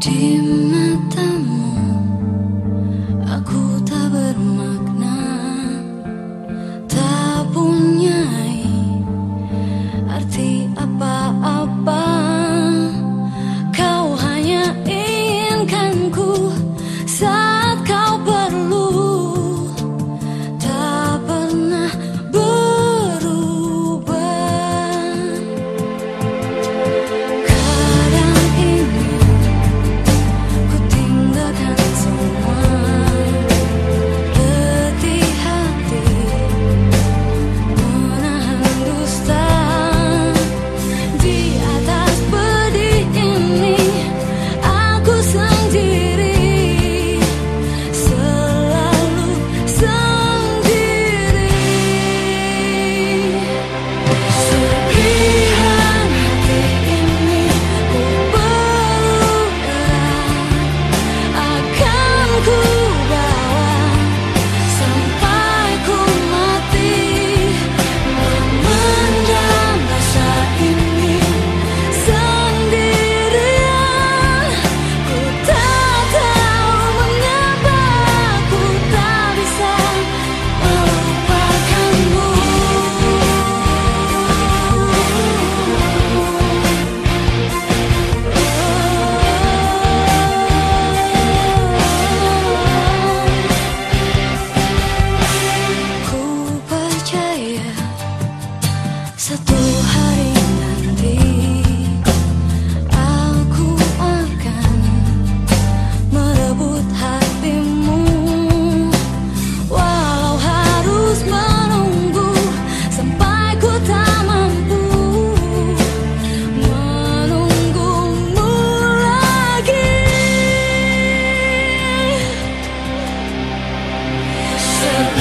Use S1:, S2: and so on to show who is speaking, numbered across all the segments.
S1: dim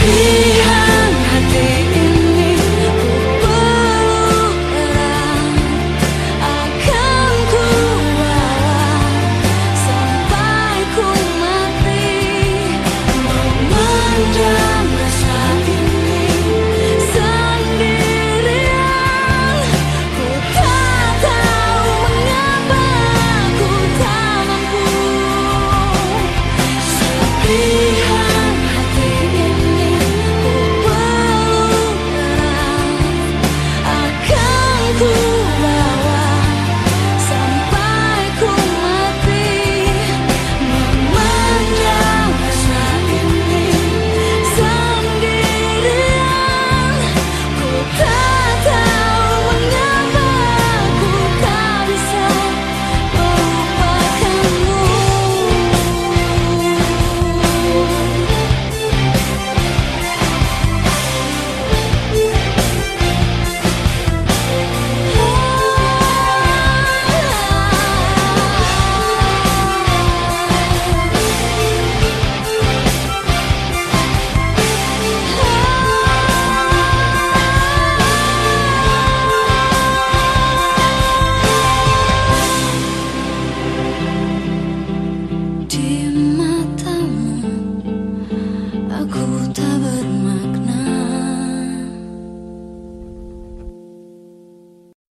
S1: Yeah.